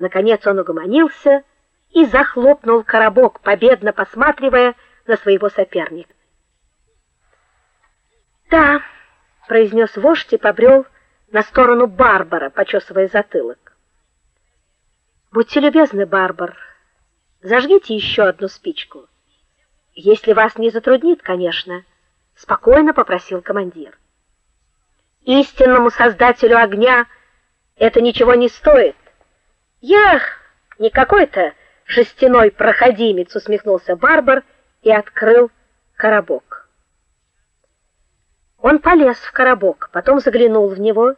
Наконец он угомонился и захлопнул коробок, победно посматривая на своего соперника. "Да", произнес вождь и побрел на сторону Барбара, почесывая затылок. "Будьте любезны, Барбар, зажгите еще одну спичку. Если вас не затруднит, конечно", спокойно попросил командир. "Истинному создателю огня это ничего не стоит. Я не какой-то жестяной проходимец, усмехнулся Барбар и открыл коробок. Он полез в коробок, потом заглянул в него,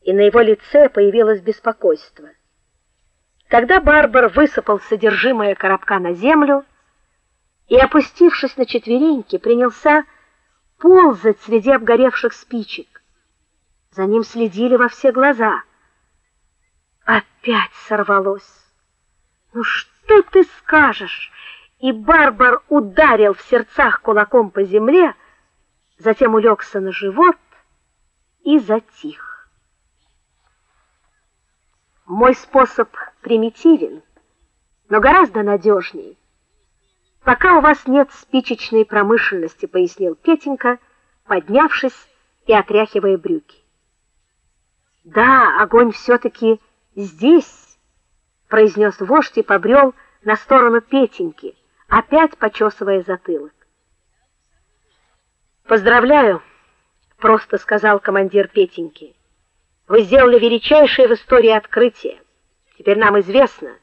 и на его лице появилось беспокойство. Тогда Барбар высыпал содержимое коробка на землю и, опустившись на четвереньки, принялся ползать среди обгоревших спичек. За ним следили во все глаза. Опять сорвалось. Ну что ты скажешь? И Барбар ударил в сердцах кулаком по земле, затем улегся на живот и затих. Мой способ примитивен, но гораздо надежнее. Пока у вас нет спичечной промышленности, пояснил Петенька, поднявшись и отряхивая брюки. Да, огонь все таки здесь, произнес вождь и побрел на сторону Петеньки, опять почесывая затылок. Поздравляю, просто сказал командир Петеньки. Вы сделали величайшее в истории открытие. Теперь нам известно,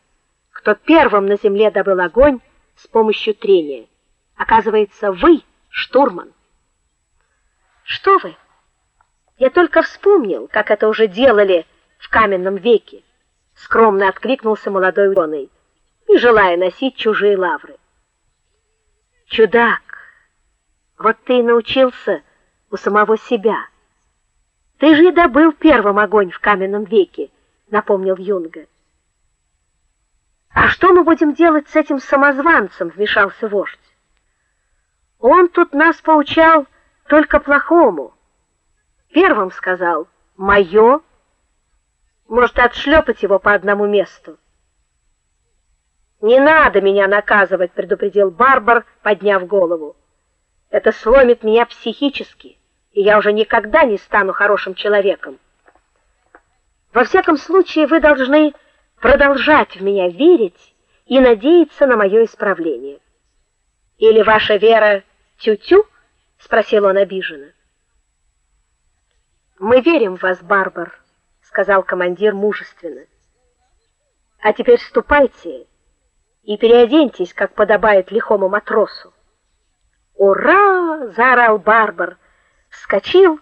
кто первым на земле добыл огонь с помощью трения. Оказывается, вы штурман. Что вы? Я только вспомнил, как это уже делали в каменном веке, скромно откликнулся молодой ученый, не желая носить чужие лавры. Чудак. Вот ты и научился у самого себя. Ты же и добыл первым огонь в каменном веке, напомнил Юнга. А что мы будем делать с этим самозванцем, вмешался вождь. Он тут нас поучал только плохому. Первым сказал: "Моё может отшлепать его по одному месту. Не надо меня наказывать, предупредил Барбар, подняв голову. Это сломит меня психически, и я уже никогда не стану хорошим человеком. Во всяком случае, вы должны продолжать в меня верить и надеяться на мое исправление. Или ваша вера тю-тю? спросил он обиженно. Мы верим в вас, Барбар сказал командир мужественно. А теперь ступайте и переоденьтесь, как подобает лихому матросу. Ура! заорал Барбар, вскочил,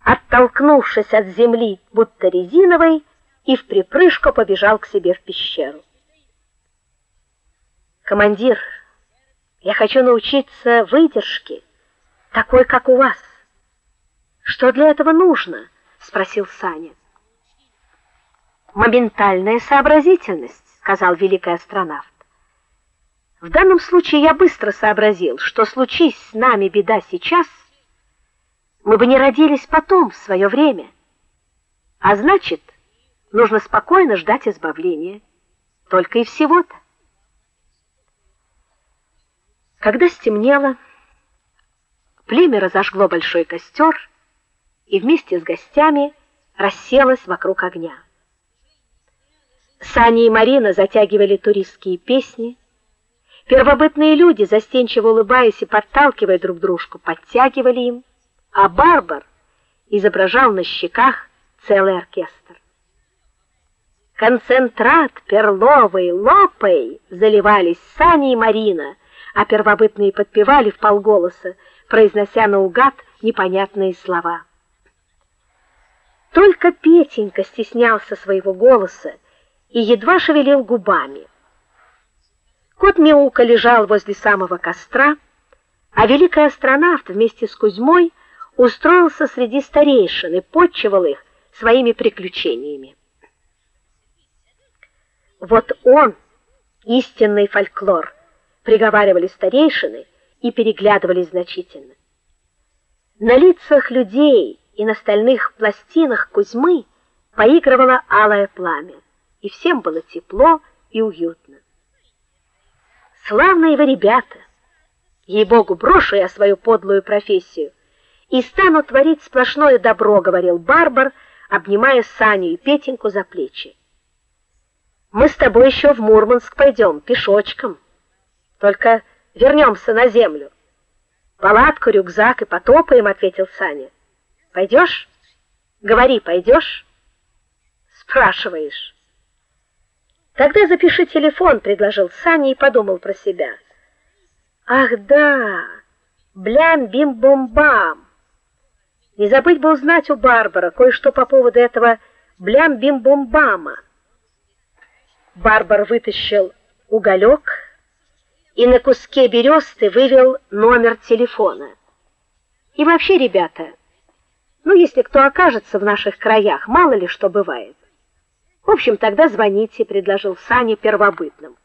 оттолкнувшись от земли, будто резиновой, и в припрыжку побежал к себе в пещеру. Командир, я хочу научиться выдержке, такой, как у вас. Что для этого нужно? спросил Саня моментальная сообразительность, сказал великий астронавт. В данном случае я быстро сообразил, что случись с нами беда сейчас, мы бы не родились потом в свое время. А значит, нужно спокойно ждать избавления. Только и всего-то. Когда стемнело, племя разожгло большой костер и вместе с гостями расселось вокруг огня. Сани и Марина затягивали туристские песни. Первобытные люди, застенчиво улыбаясь и подталкивая друг дружку, подтягивали им, а Барбар изображал на щеках целый оркестр. Концентрат перловый, лопай заливались Сани и Марина, а первобытные подпевали вполголоса, произнося наугад непонятные слова. Только Петенька стеснялся своего голоса и едва шевелил губами. Кот Мяука лежал возле самого костра, а великий астронавт вместе с Кузьмой устроился среди старейшин и подчивал их своими приключениями. Вот он, истинный фольклор, приговаривали старейшины и переглядывались значительно. На лицах людей и на стальных пластинах Кузьмы поигрывало алое пламя и всем было тепло и уютно. Славные вы ребята. Ей-богу, брошу я свою подлую профессию и стану творить сплошное добро, говорил Барбар, обнимая Саню и Петеньку за плечи. Мы с тобой еще в Мурманск пойдем пешочком. Только вернемся на землю. Палатку, рюкзак и потопаем, ответил Саня. Пойдешь? Говори, пойдешь? Спрашиваешь. Тогда запиши телефон, предложил Саня и подумал про себя. Ах, да. Блям-бим-бом-бам. Не забыть бы узнать у Барбара кое-что по поводу этого блям-бим-бом-бама. Барбар вытащил уголек и на куске бересты вывел номер телефона. И вообще, ребята, ну если кто окажется в наших краях, мало ли что бывает. В общем, тогда звоните, предложил Саня первобытным.